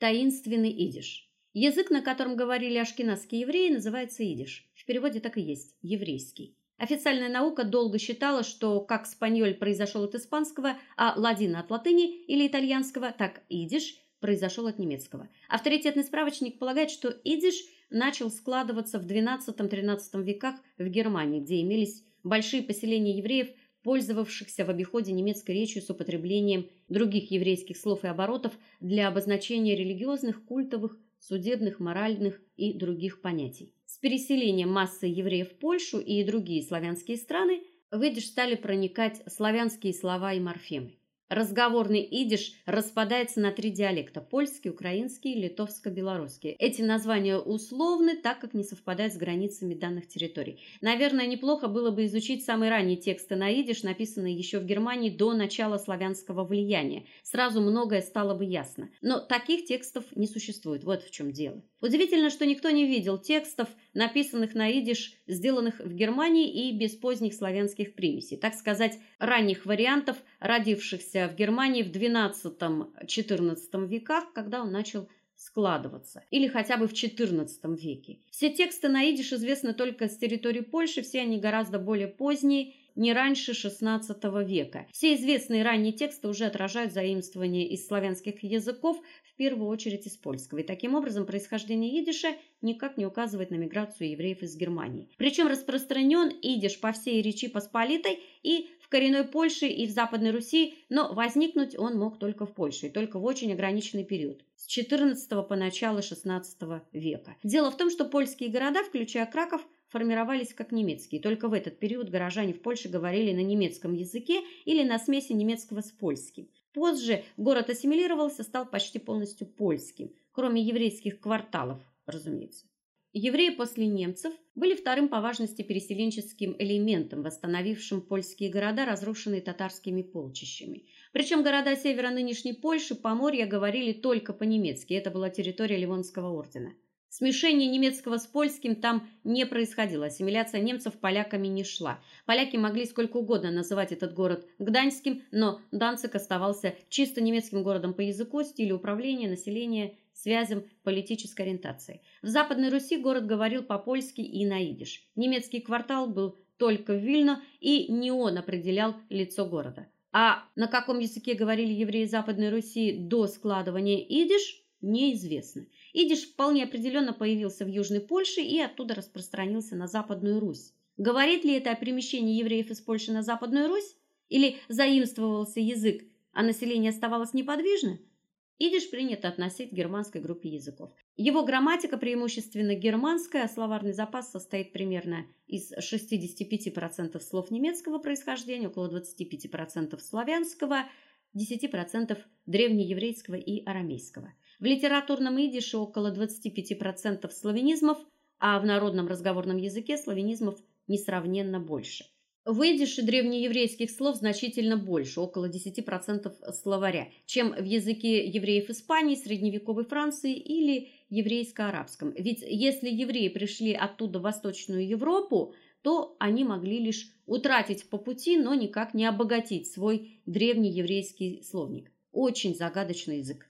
Таинственный идиш. Язык, на котором говорили ашкеназские евреи, называется идиш. В переводе так и есть еврейский. Официальная наука долго считала, что как спаньоль произошел от испанского, а ладина от латыни или итальянского, так идиш произошел от немецкого. Авторитетный справочник полагает, что идиш начал складываться в XII-XIII веках в Германии, где имелись большие поселения евреев, пользовавшихся в обиходе немецкой речью с употреблением других еврейских слов и оборотов для обозначения религиозных, культовых, судебных, моральных и других понятий. С переселением массы евреев в Польшу и другие славянские страны в идиш стали проникать славянские слова и морфемы. Разговорный идиш распадается на три диалекта: польский, украинский, литовско-белорусский. Эти названия условны, так как не совпадают с границами данных территорий. Наверное, неплохо было бы изучить самые ранние тексты на идиш, написанные еще в Германии до начала славянского влияния. Сразу многое стало бы ясно. Но таких текстов не существует. Вот в чем дело. Удивительно, что никто не видел текстов, написанных на идиш, сделанных в Германии и без поздних славянских примесей, так сказать, ранних вариантов, родившихся в Германии в XII-XIV веках, когда он начал складываться, или хотя бы в XIV веке. Все тексты на идиш известны только с территории Польши, все они гораздо более поздние не раньше XVI века. Все известные ранние тексты уже отражают заимствования из славянских языков, в первую очередь из польского. И таким образом происхождение идиша никак не указывает на миграцию евреев из Германии. Причем распространен идиш по всей Речи Посполитой и в коренной Польше и в Западной Руси, но возникнуть он мог только в Польше, и только в очень ограниченный период с XIV по начало XVI века. Дело в том, что польские города, включая Краков, формировались как немецкие. Только в этот период горожане в Польше говорили на немецком языке или на смеси немецкого с польским. Позже город ассимилировался, стал почти полностью польским, кроме еврейских кварталов, разумеется. Евреи после немцев были вторым по важности переселенческим элементом, восстановившим польские города, разрушенные татарскими полчищами. Причем города севера нынешней Польши, Поморья говорили только по-немецки. Это была территория Ливонского ордена. Смешение немецкого с польским там не происходило, ассимиляция немцев поляками не шла. Поляки могли сколько угодно называть этот город Гданьским, но Данциг оставался чисто немецким городом по языку, стилю управления, населения, связям, политической ориентации. В Западной Руси город говорил по-польски и на идиш. Немецкий квартал был только в Вильно, и не он определял лицо города. А на каком языке говорили евреи Западной Руси до складывания идиш, неизвестно. Идиш вполне определенно появился в Южной Польше и оттуда распространился на Западную Русь. Говорит ли это о перемещении евреев из Польши на Западную Русь или заимствовался язык, а население оставалось неподвижно? Идиш принято относить к германской группе языков. Его грамматика преимущественно германская, а словарный запас состоит примерно из 65% слов немецкого происхождения, около 25% славянского, 10% древнееврейского и арамейского. В литературном идише около 25% славянизмов, а в народном разговорном языке славянизмов несравненно больше. В идише древнееврейских слов значительно больше, около 10% словаря, чем в языке евреев Испании, средневековой Франции или еврейско-арабском. Ведь если евреи пришли оттуда в Восточную Европу, то они могли лишь утратить по пути, но никак не обогатить свой древнееврейский словник. Очень загадочный язык.